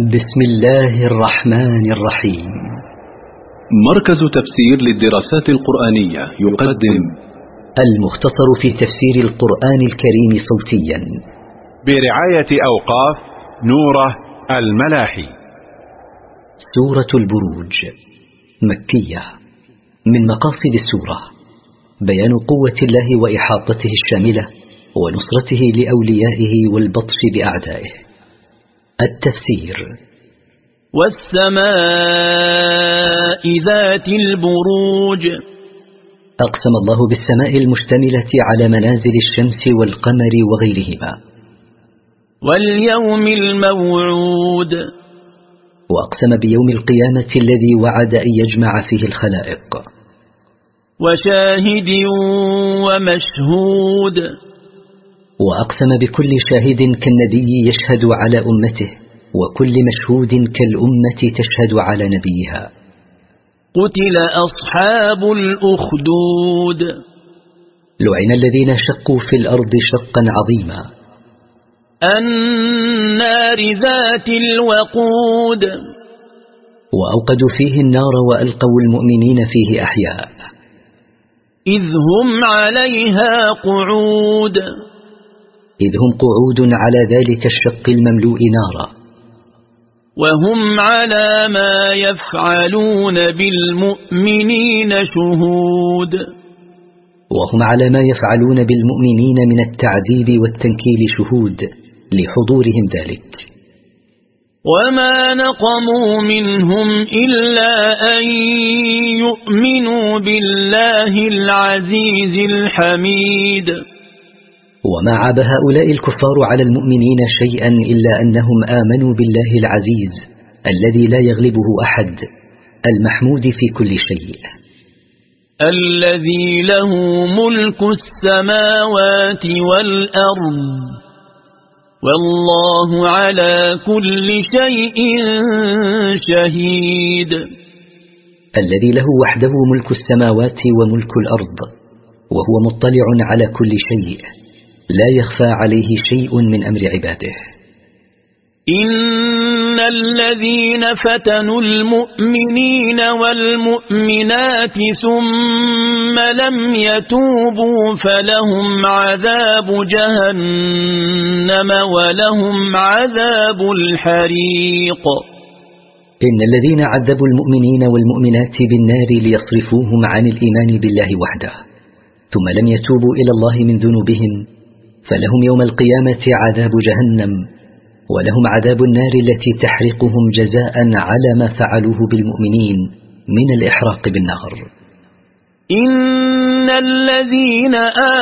بسم الله الرحمن الرحيم. مركز تفسير للدراسات القرآنية يقدم المختصر في تفسير القرآن الكريم صوتيا. برعاية أوقاف نوره الملاحي. سورة البروج مكية من مقاصد السورة. بيان قوة الله وإحاطته الشاملة ونصرته لأوليائه والبطش بأعدائه. التفسير. والسماء ذات البروج. أقسم الله بالسماء المشتملة على منازل الشمس والقمر وغيرهما. واليوم الموعود. وأقسم بيوم القيامة الذي وعد أن يجمع فيه الخلائق. وشاهد ومشهود. وأقسم بكل شاهد كالنبي يشهد على أمته وكل مشهود كالأمة تشهد على نبيها. قتل أصحاب الأخدود. لعن الذين شقوا في الأرض شقا عظيما. النار ذات الوقود. وأوقدوا فيه النار وألقوا المؤمنين فيه أحياء. إذ هم عليها قعود. إذ هم قعود على ذلك الشق المملوء نارا. وهم على ما يفعلون بالمؤمنين شهود. وهم على ما يفعلون بالمؤمنين من التعذيب والتنكيل شهود لحضورهم ذلك. وما نقموا منهم إلا أن يؤمنوا بالله العزيز الحميد. وما عاب هؤلاء الكفار على المؤمنين شيئا إلا أنهم آمنوا بالله العزيز الذي لا يغلبه أحد المحمود في كل شيء. الذي له ملك السماوات والأرض والله على كل شيء شهيد. الذي له وحده ملك السماوات وملك الأرض وهو مطلع على كل شيء. لا يخفى عليه شيء من أمر عباده. إن الذين فتنوا المؤمنين والمؤمنات ثم لم يتوبوا فلهم عذاب جهنم ولهم عذاب الحريق. إن الذين عذبوا المؤمنين والمؤمنات بالنار ليصرفوهم عن الإيمان بالله وحده. ثم لم يتوبوا إلى الله من ذنوبهم فلهم يوم القيامة عذاب جهنم ولهم عذاب النار التي تحرقهم جزاء على ما فعلوه بالمؤمنين من الإحراق بالنار إن الذين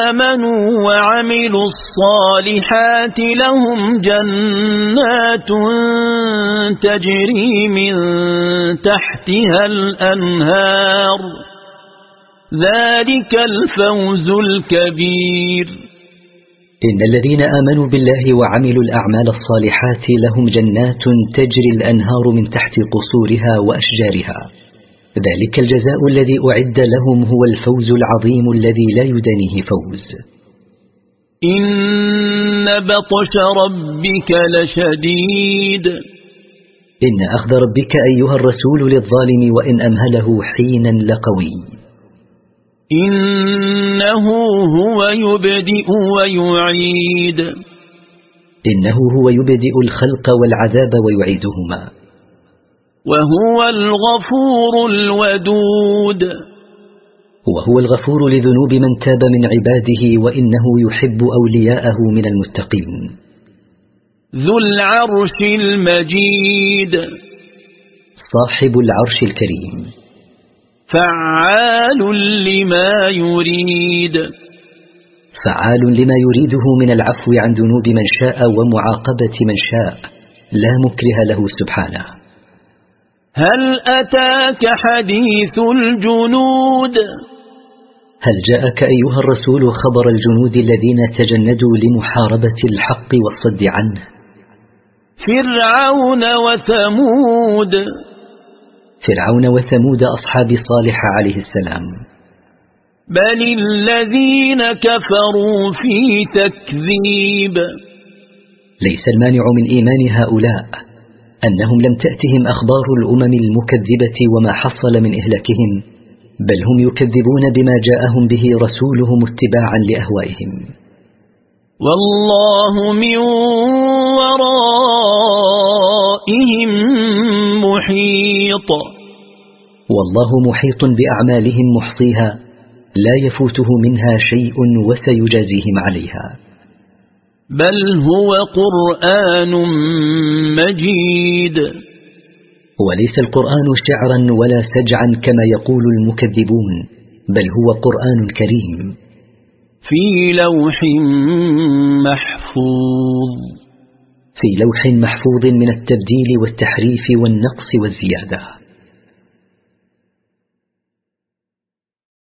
آمنوا وعملوا الصالحات لهم جنات تجري من تحتها الأنهار ذلك الفوز الكبير. إن الذين آمنوا بالله وعملوا الأعمال الصالحات لهم جنات تجري الأنهار من تحت قصورها وأشجارها. ذلك الجزاء الذي أعد لهم هو الفوز العظيم الذي لا يدانيه فوز. إن بطش ربك لشديد. إن أخذ ربك أيها الرسول للظالم وإن أمهله حينا لقوي. إنه هو يبدئ ويعيد. إنه هو يبدئ الخلق والعذاب ويعيدهما. وهو الغفور الودود. وهو الغفور لذنوب من تاب من عباده وإنه يحب أولياءه من المتقين. ذو العرش المجيد. صاحب العرش الكريم. فعال لما يريد. فعال لما يريده من العفو عن ذنوب من شاء ومعاقبة من شاء. لا مكره له سبحانه. هل أتاك حديث الجنود؟ هل جاءك أيها الرسول خبر الجنود الذين تجندوا لمحاربة الحق والصد عنه؟ فرعون وثمود. فرعون وثمود أصحاب صالح عليه السلام. بل الذين كفروا في تكذيب. ليس المانع من إيمان هؤلاء أنهم لم تأتهم أخبار الأمم المكذبة وما حصل من إهلاكهم بل هم يكذبون بما جاءهم به رسولهم اتباعا لأهوائهم. والله من ورائهم محيط. والله محيط بأعمالهم محصيها لا يفوته منها شيء وسيجازيهم عليها. بل هو قرآن مجيد. وليس القرآن شعرا ولا سجعا كما يقول المكذبون بل هو قرآن كريم. في لوح محفوظ. في لوح محفوظ من التبديل والتحريف والنقص والزيادة.